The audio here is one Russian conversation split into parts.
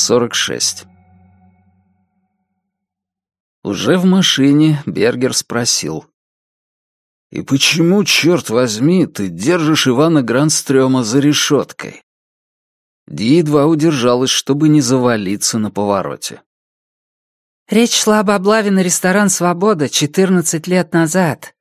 46. Уже в машине Бергер спросил. «И почему, черт возьми, ты держишь Ивана Грандстрёма за решеткой?» Ди едва удержалась, чтобы не завалиться на повороте. Речь шла об облаве на ресторан «Свобода» 14 лет назад.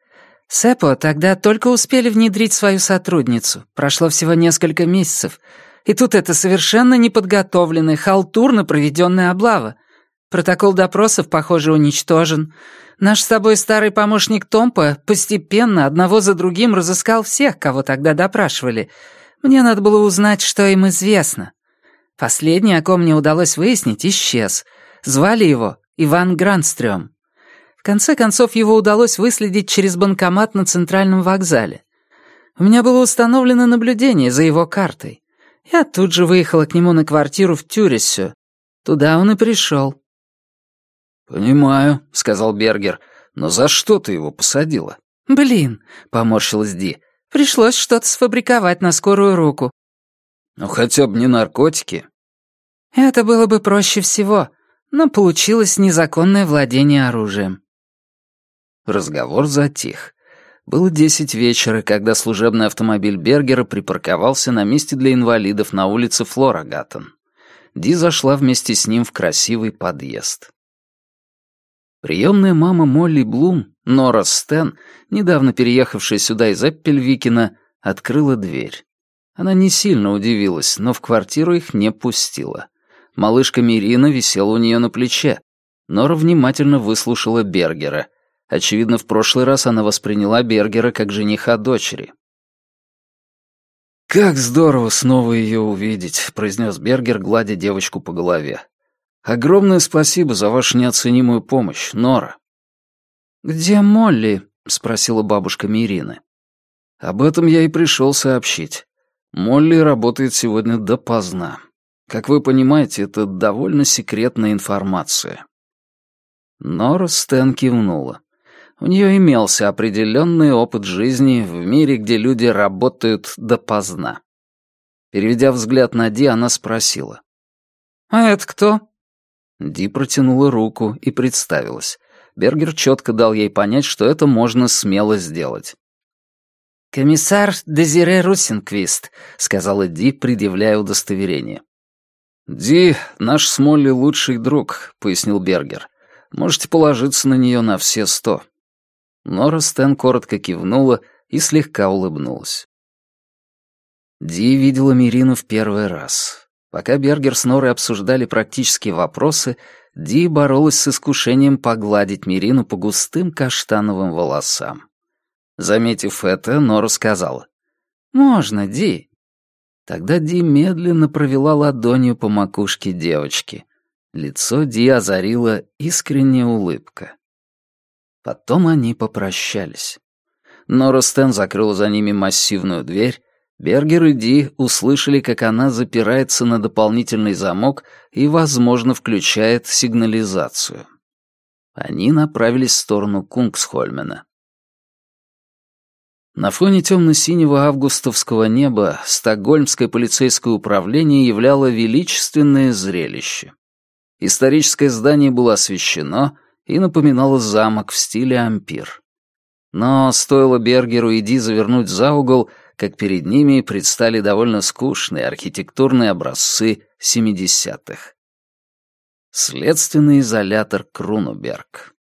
Сэпо тогда только успели внедрить свою сотрудницу. Прошло всего несколько месяцев. И тут это совершенно неподготовленная, халтурно проведенная облава. Протокол допросов, похоже, уничтожен. Наш с тобой старый помощник Томпа постепенно, одного за другим, разыскал всех, кого тогда допрашивали. Мне надо было узнать, что им известно. Последний, о ком мне удалось выяснить, исчез. Звали его Иван Грандстрём. В конце концов, его удалось выследить через банкомат на центральном вокзале. У меня было установлено наблюдение за его картой. Я тут же выехала к нему на квартиру в Тюресю. Туда он и пришел. «Понимаю», — сказал Бергер. «Но за что ты его посадила?» «Блин», — поморщилась Ди. «Пришлось что-то сфабриковать на скорую руку». «Ну, хотя бы не наркотики». «Это было бы проще всего, но получилось незаконное владение оружием». Разговор затих. Было десять вечера, когда служебный автомобиль Бергера припарковался на месте для инвалидов на улице Флорагаттон. Ди зашла вместе с ним в красивый подъезд. Приемная мама Молли Блум, Нора Стен, недавно переехавшая сюда из Эппельвикина, открыла дверь. Она не сильно удивилась, но в квартиру их не пустила. Малышка Мирина висела у нее на плече. Нора внимательно выслушала Бергера — Очевидно, в прошлый раз она восприняла Бергера как жениха дочери. «Как здорово снова ее увидеть», — произнес Бергер, гладя девочку по голове. «Огромное спасибо за вашу неоценимую помощь, Нора». «Где Молли?» — спросила бабушка Мирины. «Об этом я и пришел сообщить. Молли работает сегодня допоздна. Как вы понимаете, это довольно секретная информация». Нора Стэн кивнула. У нее имелся определенный опыт жизни в мире, где люди работают допоздна. Переведя взгляд на Ди, она спросила. «А это кто?» Ди протянула руку и представилась. Бергер четко дал ей понять, что это можно смело сделать. «Комиссар Дезире Русинквист», — сказала Ди, предъявляя удостоверение. «Ди — наш с Молли лучший друг», — пояснил Бергер. «Можете положиться на нее на все сто». Нора Стэн коротко кивнула и слегка улыбнулась. Ди видела Мирину в первый раз. Пока Бергер с Норой обсуждали практические вопросы, Ди боролась с искушением погладить Мирину по густым каштановым волосам. Заметив это, Нора сказала, «Можно, Ди». Тогда Ди медленно провела ладонью по макушке девочки. Лицо Ди озарила искренняя улыбка. Потом они попрощались. Нора Стэн закрыла за ними массивную дверь. Бергер и Ди услышали, как она запирается на дополнительный замок и, возможно, включает сигнализацию. Они направились в сторону Кунгсхольмена. На фоне темно-синего августовского неба стокгольмское полицейское управление являло величественное зрелище. Историческое здание было освещено — и напоминала замок в стиле ампир. Но стоило Бергеру и Ди завернуть за угол, как перед ними предстали довольно скучные архитектурные образцы 70-х. Следственный изолятор Крунуберг.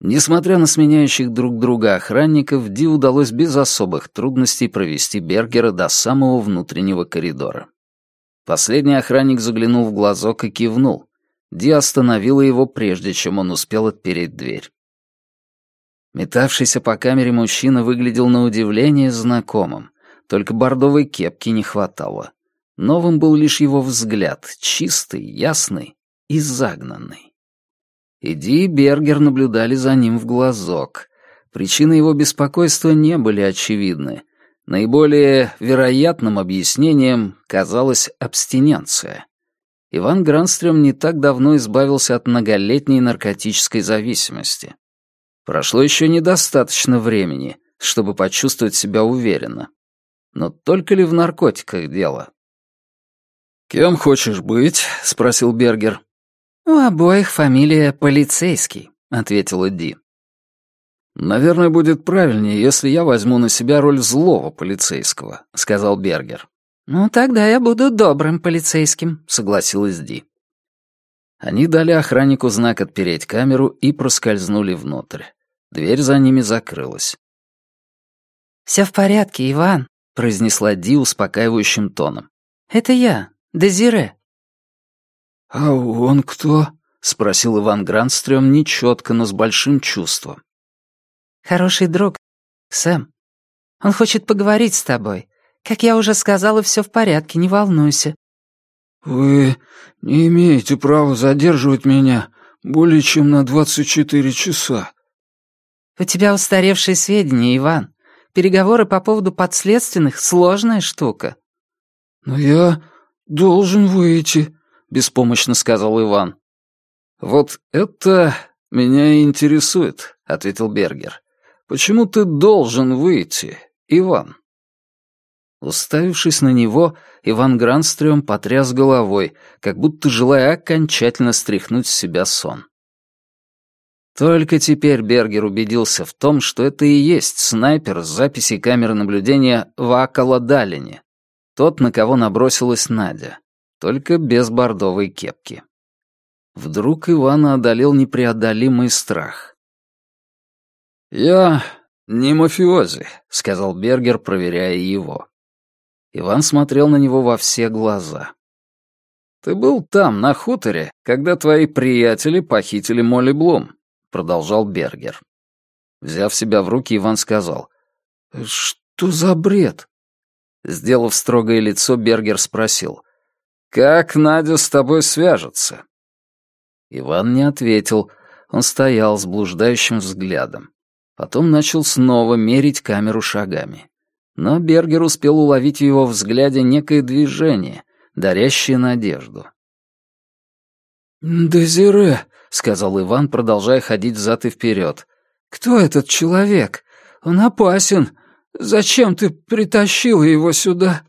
Несмотря на сменяющих друг друга охранников, Ди удалось без особых трудностей провести Бергера до самого внутреннего коридора. Последний охранник заглянул в глазок и кивнул. Ди остановила его, прежде чем он успел отпереть дверь. Метавшийся по камере мужчина выглядел на удивление знакомым, только бордовой кепки не хватало. Новым был лишь его взгляд, чистый, ясный и загнанный. Иди и Бергер наблюдали за ним в глазок. Причины его беспокойства не были очевидны. Наиболее вероятным объяснением казалась абстиненция. Иван Гранстрём не так давно избавился от многолетней наркотической зависимости. Прошло еще недостаточно времени, чтобы почувствовать себя уверенно. Но только ли в наркотиках дело? «Кем хочешь быть?» — спросил Бергер. «У обоих фамилия полицейский», — ответила Ди. «Наверное, будет правильнее, если я возьму на себя роль злого полицейского», — сказал Бергер. «Ну, тогда я буду добрым полицейским», — согласилась Ди. Они дали охраннику знак отпереть камеру и проскользнули внутрь. Дверь за ними закрылась. «Все в порядке, Иван», — произнесла Ди успокаивающим тоном. «Это я, Дезире». «А он кто?» — спросил Иван Грандстрём нечётко, но с большим чувством. «Хороший друг, Сэм. Он хочет поговорить с тобой. Как я уже сказала, все в порядке, не волнуйся». «Вы не имеете права задерживать меня более чем на двадцать четыре часа». «У тебя устаревшие сведения, Иван. Переговоры по поводу подследственных — сложная штука». «Но я должен выйти», — беспомощно сказал Иван. «Вот это меня интересует», — ответил Бергер. «Почему ты должен выйти, Иван?» Уставившись на него, Иван Гранстрём потряс головой, как будто желая окончательно стряхнуть с себя сон. Только теперь Бергер убедился в том, что это и есть снайпер с записей камеры наблюдения в Акаладалине, тот, на кого набросилась Надя, только без бордовой кепки. Вдруг Ивана одолел непреодолимый страх. «Я не мафиози», — сказал Бергер, проверяя его. Иван смотрел на него во все глаза. «Ты был там, на хуторе, когда твои приятели похитили Молли Блум», — продолжал Бергер. Взяв себя в руки, Иван сказал. «Что за бред?» Сделав строгое лицо, Бергер спросил. «Как Надя с тобой свяжется?» Иван не ответил. Он стоял с блуждающим взглядом. Потом начал снова мерить камеру шагами. Но Бергер успел уловить в его взгляде некое движение, дарящее надежду. «Дезире», — сказал Иван, продолжая ходить взад и вперед. «Кто этот человек? Он опасен. Зачем ты притащил его сюда?»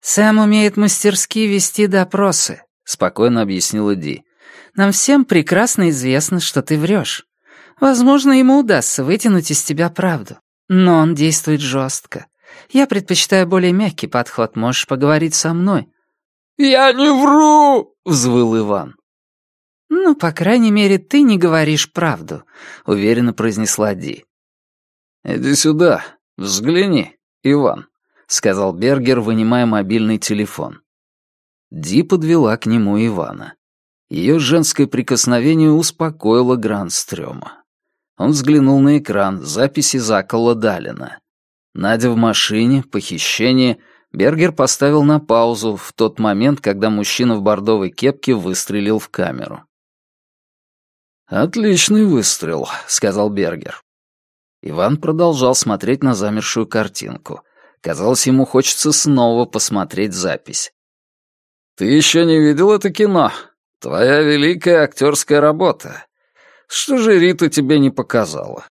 «Сэм умеет мастерски вести допросы», — спокойно объяснила Ди. «Нам всем прекрасно известно, что ты врешь. Возможно, ему удастся вытянуть из тебя правду. Но он действует жестко. Я предпочитаю более мягкий подход. Можешь поговорить со мной». «Я не вру!» — взвыл Иван. «Ну, по крайней мере, ты не говоришь правду», — уверенно произнесла Ди. «Иди сюда, взгляни, Иван», — сказал Бергер, вынимая мобильный телефон. Ди подвела к нему Ивана. Ее женское прикосновение успокоило Грандстрёма. Он взглянул на экран, записи Закола Далина. Надя в машине, похищение. Бергер поставил на паузу в тот момент, когда мужчина в бордовой кепке выстрелил в камеру. «Отличный выстрел», — сказал Бергер. Иван продолжал смотреть на замершую картинку. Казалось, ему хочется снова посмотреть запись. «Ты еще не видел это кино? Твоя великая актерская работа. Что же Рита тебе не показала?»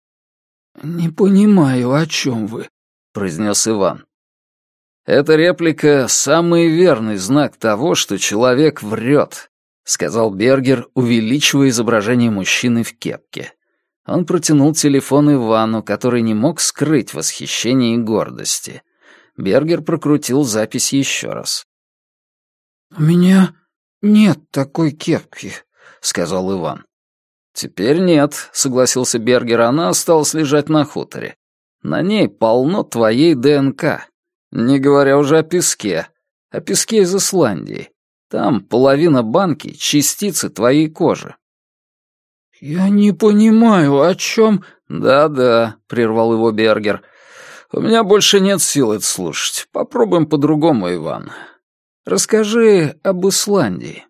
«Не понимаю, о чем вы», — произнес Иван. «Эта реплика — самый верный знак того, что человек врет», — сказал Бергер, увеличивая изображение мужчины в кепке. Он протянул телефон Ивану, который не мог скрыть восхищение и гордости. Бергер прокрутил запись еще раз. «У меня нет такой кепки», — сказал Иван. «Теперь нет», — согласился Бергер, — «она осталась лежать на хуторе. На ней полно твоей ДНК, не говоря уже о песке, о песке из Исландии. Там половина банки — частицы твоей кожи». «Я не понимаю, о чем...» «Да-да», — прервал его Бергер. «У меня больше нет сил это слушать. Попробуем по-другому, Иван. Расскажи об Исландии».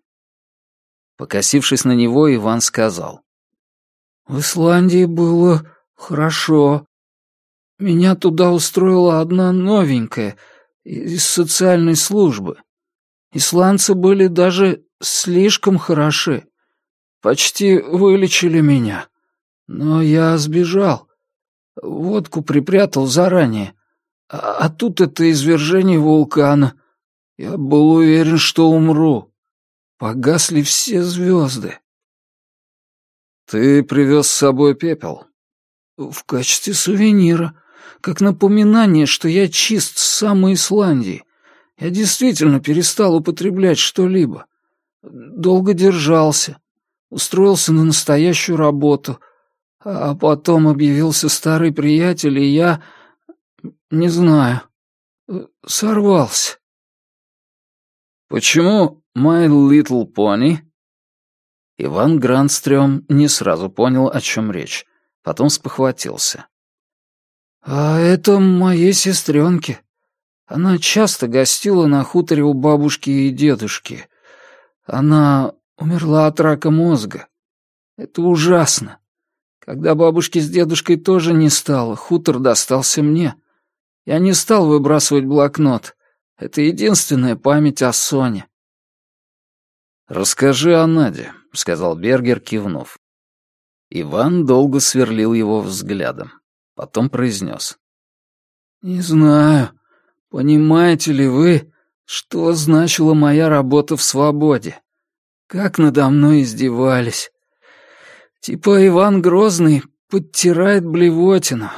Покосившись на него, Иван сказал. В Исландии было хорошо. Меня туда устроила одна новенькая из социальной службы. Исландцы были даже слишком хороши. Почти вылечили меня. Но я сбежал. Водку припрятал заранее. А, а тут это извержение вулкана. Я был уверен, что умру. Погасли все звезды. Ты привез с собой пепел? В качестве сувенира, как напоминание, что я чист с самой Исландии. Я действительно перестал употреблять что-либо. Долго держался, устроился на настоящую работу, а потом объявился старый приятель, и я... не знаю, сорвался. «Почему My Little Pony?» Иван Грандстрём не сразу понял, о чем речь. Потом спохватился. «А это моей сестренке. Она часто гостила на хуторе у бабушки и дедушки. Она умерла от рака мозга. Это ужасно. Когда бабушки с дедушкой тоже не стало, хутор достался мне. Я не стал выбрасывать блокнот. Это единственная память о Соне. «Расскажи о Наде», — сказал Бергер, кивнув. Иван долго сверлил его взглядом. Потом произнес. «Не знаю, понимаете ли вы, что значила моя работа в свободе? Как надо мной издевались. Типа Иван Грозный подтирает блевотину.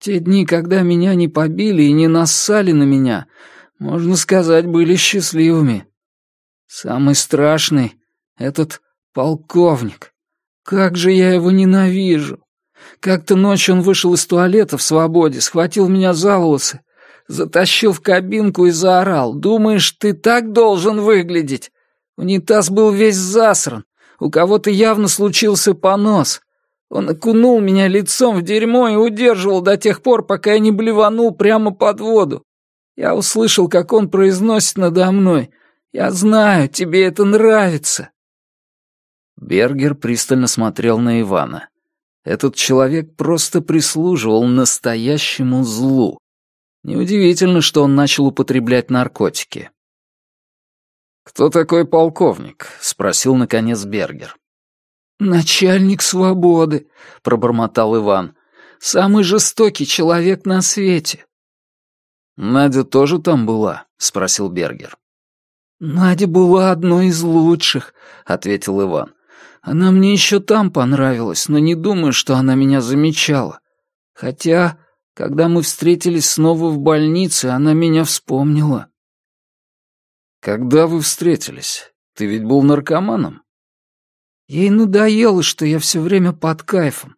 Те дни, когда меня не побили и не нассали на меня, можно сказать, были счастливыми. Самый страшный — этот полковник. Как же я его ненавижу. Как-то ночью он вышел из туалета в свободе, схватил меня за волосы, затащил в кабинку и заорал. «Думаешь, ты так должен выглядеть? Унитаз был весь засран, у кого-то явно случился понос. Он окунул меня лицом в дерьмо и удерживал до тех пор, пока я не блеванул прямо под воду. Я услышал, как он произносит надо мной. «Я знаю, тебе это нравится». Бергер пристально смотрел на Ивана. Этот человек просто прислуживал настоящему злу. Неудивительно, что он начал употреблять наркотики. «Кто такой полковник?» — спросил, наконец, Бергер. «Начальник свободы», — пробормотал Иван. «Самый жестокий человек на свете». «Надя тоже там была?» — спросил Бергер. «Надя была одной из лучших», — ответил Иван. «Она мне еще там понравилась, но не думаю, что она меня замечала. Хотя, когда мы встретились снова в больнице, она меня вспомнила». «Когда вы встретились? Ты ведь был наркоманом?» Ей надоело, что я все время под кайфом.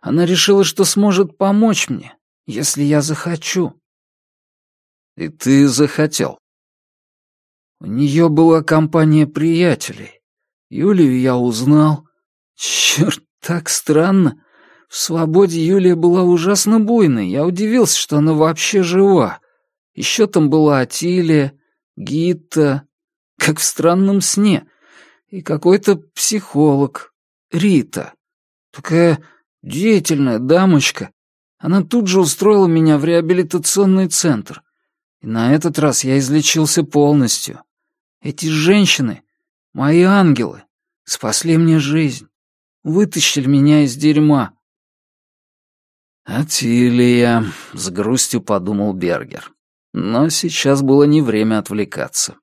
Она решила, что сможет помочь мне, если я захочу. И ты захотел? У нее была компания приятелей. Юлию я узнал. Черт, так странно. В свободе Юлия была ужасно буйной. Я удивился, что она вообще жива. Еще там была Атилия, Гита, как в странном сне и какой-то психолог, Рита. Такая деятельная дамочка. Она тут же устроила меня в реабилитационный центр. И на этот раз я излечился полностью. Эти женщины, мои ангелы, спасли мне жизнь, вытащили меня из дерьма. «Атилия», — с грустью подумал Бергер. Но сейчас было не время отвлекаться.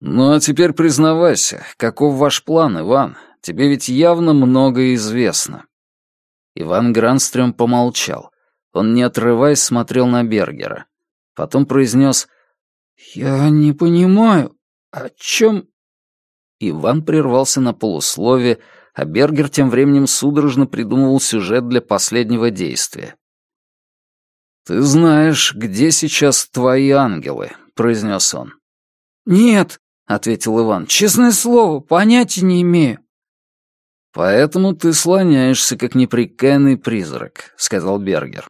«Ну а теперь признавайся, каков ваш план, Иван? Тебе ведь явно многое известно». Иван Гранстрём помолчал. Он, не отрываясь, смотрел на Бергера. Потом произнес «Я не понимаю, о чем...» Иван прервался на полуслове, а Бергер тем временем судорожно придумывал сюжет для последнего действия. «Ты знаешь, где сейчас твои ангелы?» — произнес он. «Нет», ответил Иван. «Честное слово, понятия не имею». «Поэтому ты слоняешься, как неприкаянный призрак», — сказал Бергер.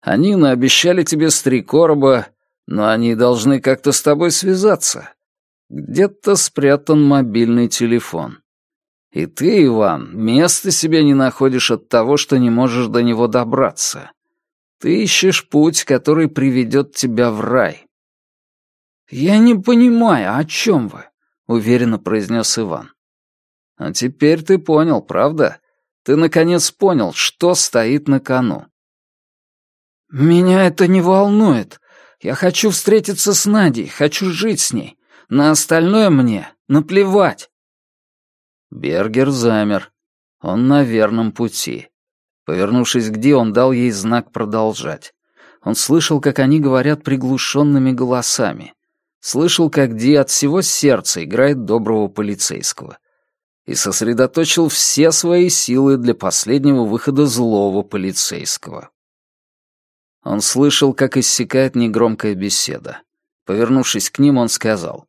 «Они наобещали тебе три короба, но они должны как-то с тобой связаться. Где-то спрятан мобильный телефон. И ты, Иван, места себе не находишь от того, что не можешь до него добраться. Ты ищешь путь, который приведет тебя в рай. «Я не понимаю, о чем вы?» — уверенно произнес Иван. «А теперь ты понял, правда? Ты наконец понял, что стоит на кону». «Меня это не волнует. Я хочу встретиться с Надей, хочу жить с ней. На остальное мне наплевать». Бергер замер. Он на верном пути. Повернувшись к Ди, он дал ей знак продолжать. Он слышал, как они говорят приглушенными голосами. Слышал, как Ди от всего сердца играет доброго полицейского. И сосредоточил все свои силы для последнего выхода злого полицейского. Он слышал, как иссякает негромкая беседа. Повернувшись к ним, он сказал.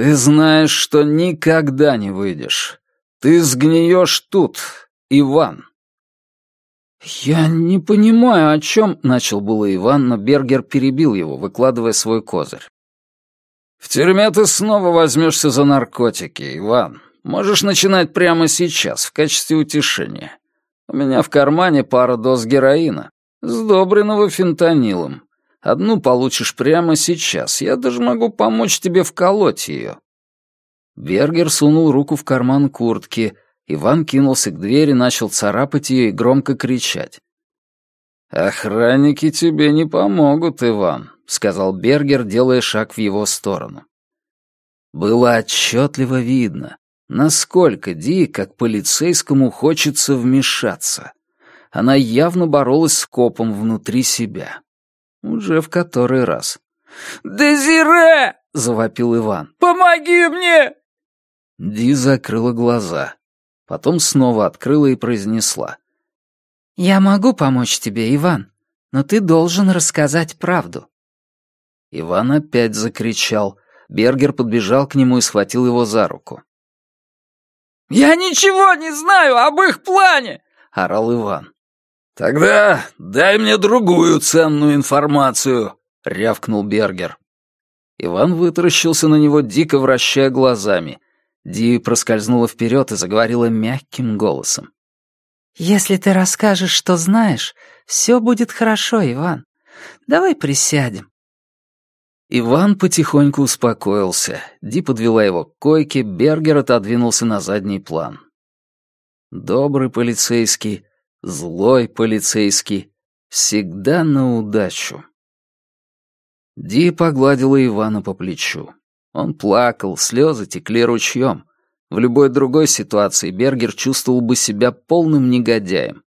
«Ты знаешь, что никогда не выйдешь. Ты сгниешь тут, Иван». «Я не понимаю, о чем...» — начал было Иван, но Бергер перебил его, выкладывая свой козырь. «В тюрьме ты снова возьмешься за наркотики, Иван. Можешь начинать прямо сейчас, в качестве утешения. У меня в кармане пара доз героина, сдобренного фентанилом. Одну получишь прямо сейчас. Я даже могу помочь тебе вколоть ее». Бергер сунул руку в карман куртки — Иван кинулся к двери, начал царапать ее и громко кричать. «Охранники тебе не помогут, Иван», — сказал Бергер, делая шаг в его сторону. Было отчетливо видно, насколько Ди, как полицейскому, хочется вмешаться. Она явно боролась с копом внутри себя. Уже в который раз. «Дезире!» — завопил Иван. «Помоги мне!» Ди закрыла глаза. Потом снова открыла и произнесла. «Я могу помочь тебе, Иван, но ты должен рассказать правду». Иван опять закричал. Бергер подбежал к нему и схватил его за руку. «Я ничего не знаю об их плане!» — орал Иван. «Тогда дай мне другую ценную информацию!» — рявкнул Бергер. Иван вытаращился на него, дико вращая глазами — Ди проскользнула вперед и заговорила мягким голосом. «Если ты расскажешь, что знаешь, все будет хорошо, Иван. Давай присядем». Иван потихоньку успокоился. Ди подвела его к койке, Бергер отодвинулся на задний план. Добрый полицейский, злой полицейский, всегда на удачу. Ди погладила Ивана по плечу. Он плакал, слезы текли ручьем. В любой другой ситуации Бергер чувствовал бы себя полным негодяем.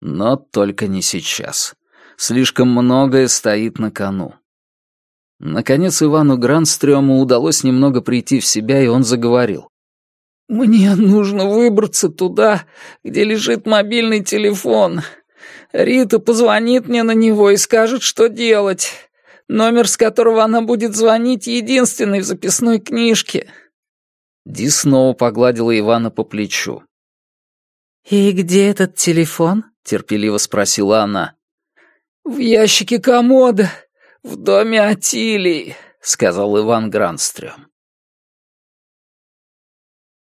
Но только не сейчас. Слишком многое стоит на кону. Наконец Ивану Грандстрёму удалось немного прийти в себя, и он заговорил. «Мне нужно выбраться туда, где лежит мобильный телефон. Рита позвонит мне на него и скажет, что делать. Номер, с которого она будет звонить, единственный в записной книжке». Ди снова погладила Ивана по плечу. «И где этот телефон?» — терпеливо спросила она. «В ящике комода, в доме Атилии», — сказал Иван Гранстрём.